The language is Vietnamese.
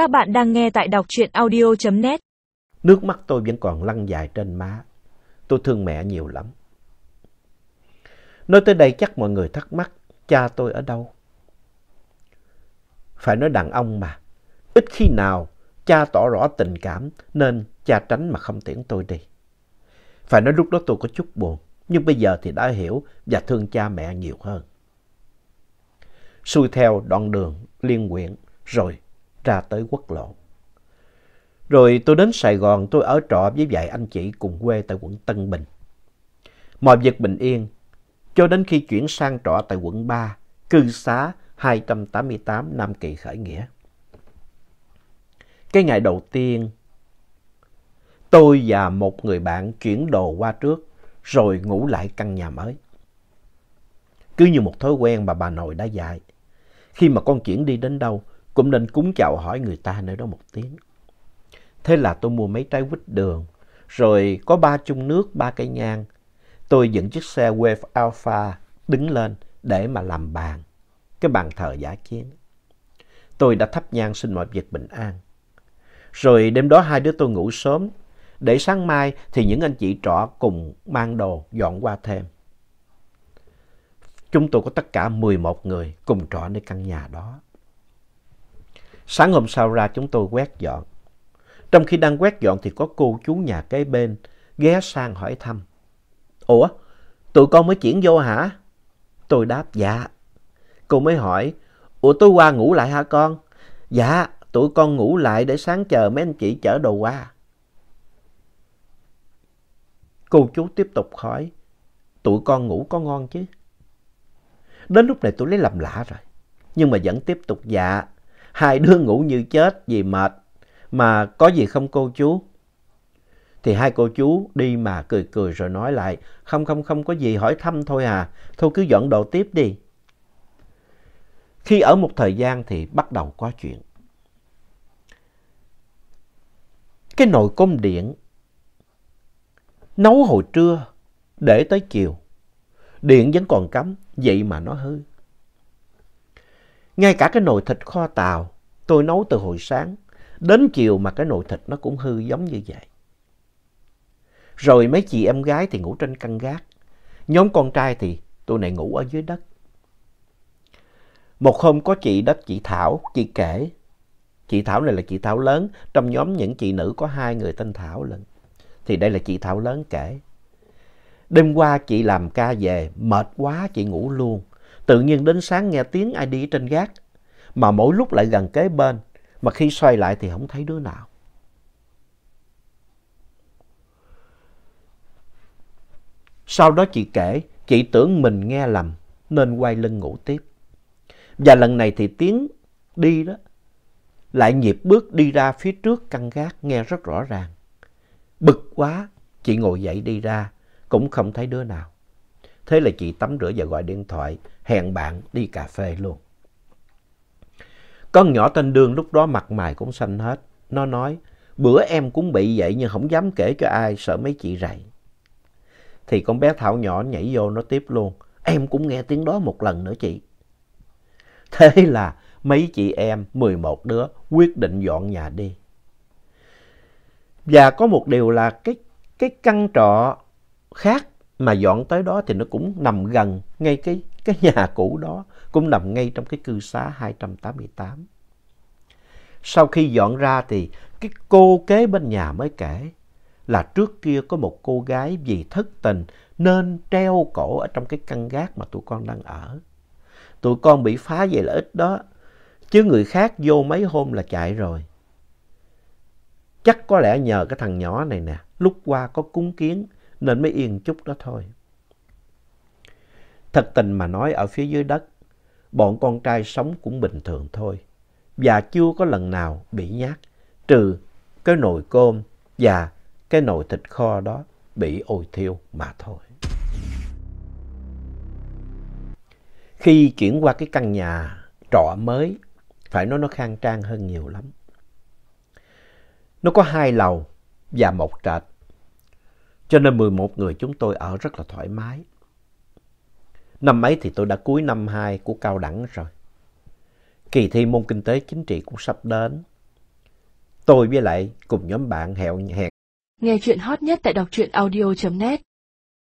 Các bạn đang nghe tại đọc truyện audio.net. Nước mắt tôi vẫn còn lăn dài trên má. Tôi thương mẹ nhiều lắm. Nói tới đây chắc mọi người thắc mắc, cha tôi ở đâu? Phải nói đàn ông mà. Ít khi nào cha tỏ rõ tình cảm, nên cha tránh mà không tiễn tôi đi. Phải nói lúc đó tôi có chút buồn. Nhưng bây giờ thì đã hiểu và thương cha mẹ nhiều hơn. Xuôi theo đoạn đường liên quyện rồi ra tới quốc lộ. Rồi tôi đến Sài Gòn tôi ở trọ với vài anh chị cùng quê tại quận Tân Bình. Mọi việc bình yên cho đến khi chuyển sang trọ tại quận 3, cư xá 288 Nam Kỳ khởi nghĩa. Cái ngày đầu tiên, tôi và một người bạn chuyển đồ qua trước rồi ngủ lại căn nhà mới. Cứ như một thói quen mà bà nội đã dạy. Khi mà con chuyển đi đến đâu, cũng nên cúng chào hỏi người ta nơi đó một tiếng. Thế là tôi mua mấy trái quýt đường, rồi có ba chung nước, ba cây nhang. Tôi dựng chiếc xe Wave Alpha đứng lên để mà làm bàn, cái bàn thờ giả chiến. Tôi đã thắp nhang xin mọi việc bình an. Rồi đêm đó hai đứa tôi ngủ sớm, để sáng mai thì những anh chị trọ cùng mang đồ dọn qua thêm. Chúng tôi có tất cả 11 người cùng trọ nơi căn nhà đó. Sáng hôm sau ra chúng tôi quét dọn. Trong khi đang quét dọn thì có cô chú nhà kế bên ghé sang hỏi thăm. Ủa, tụi con mới chuyển vô hả? Tôi đáp dạ. Cô mới hỏi, Ủa tôi qua ngủ lại hả con? Dạ, tụi con ngủ lại để sáng chờ mấy anh chị chở đồ qua. Cô chú tiếp tục hỏi, tụi con ngủ có ngon chứ? Đến lúc này tôi lấy làm lạ rồi, nhưng mà vẫn tiếp tục dạ. Hai đứa ngủ như chết vì mệt, mà có gì không cô chú? Thì hai cô chú đi mà cười cười rồi nói lại, không không không có gì hỏi thăm thôi à, thôi cứ dọn đồ tiếp đi. Khi ở một thời gian thì bắt đầu có chuyện. Cái nồi cơm điện nấu hồi trưa để tới chiều, điện vẫn còn cắm, vậy mà nó hư. Ngay cả cái nồi thịt kho tàu tôi nấu từ hồi sáng, đến chiều mà cái nồi thịt nó cũng hư giống như vậy. Rồi mấy chị em gái thì ngủ trên căn gác, nhóm con trai thì tụi này ngủ ở dưới đất. Một hôm có chị đó, chị Thảo, chị kể. Chị Thảo này là chị Thảo lớn, trong nhóm những chị nữ có hai người tên Thảo lận. Thì đây là chị Thảo lớn kể. Đêm qua chị làm ca về, mệt quá chị ngủ luôn. Tự nhiên đến sáng nghe tiếng ai đi trên gác. Mà mỗi lúc lại gần kế bên. Mà khi xoay lại thì không thấy đứa nào. Sau đó chị kể, chị tưởng mình nghe lầm nên quay lưng ngủ tiếp. Và lần này thì tiếng đi đó lại nhịp bước đi ra phía trước căn gác nghe rất rõ ràng. Bực quá, chị ngồi dậy đi ra, cũng không thấy đứa nào. Thế là chị tắm rửa và gọi điện thoại, hẹn bạn đi cà phê luôn. Con nhỏ tên Đương lúc đó mặt mày cũng xanh hết. Nó nói, bữa em cũng bị vậy nhưng không dám kể cho ai, sợ mấy chị rầy. Thì con bé Thảo nhỏ nhảy vô nó tiếp luôn. Em cũng nghe tiếng đó một lần nữa chị. Thế là mấy chị em, 11 đứa, quyết định dọn nhà đi. Và có một điều là cái, cái căn trọ khác mà dọn tới đó thì nó cũng nằm gần ngay cái, cái nhà cũ đó, cũng nằm ngay trong cái cư xá 288. Sau khi dọn ra thì cái cô kế bên nhà mới kể là trước kia có một cô gái vì thất tình nên treo cổ ở trong cái căn gác mà tụi con đang ở. Tụi con bị phá về là ít đó, chứ người khác vô mấy hôm là chạy rồi. Chắc có lẽ nhờ cái thằng nhỏ này nè, lúc qua có cúng kiến nên mới yên chút đó thôi. Thật tình mà nói ở phía dưới đất, bọn con trai sống cũng bình thường thôi. Và chưa có lần nào bị nhát, trừ cái nồi cơm và cái nồi thịt kho đó bị ôi thiêu mà thôi. Khi chuyển qua cái căn nhà trọ mới, phải nói nó khang trang hơn nhiều lắm. Nó có hai lầu và một trệt. Cho nên 11 người chúng tôi ở rất là thoải mái. Năm ấy thì tôi đã cuối năm 2 của cao đẳng rồi. Kỳ thi môn kinh tế chính trị cũng sắp đến. tôi với lại cùng nhóm bạn hẹn hẹn Nghe chuyện hot nhất tại đọc truyện audio.net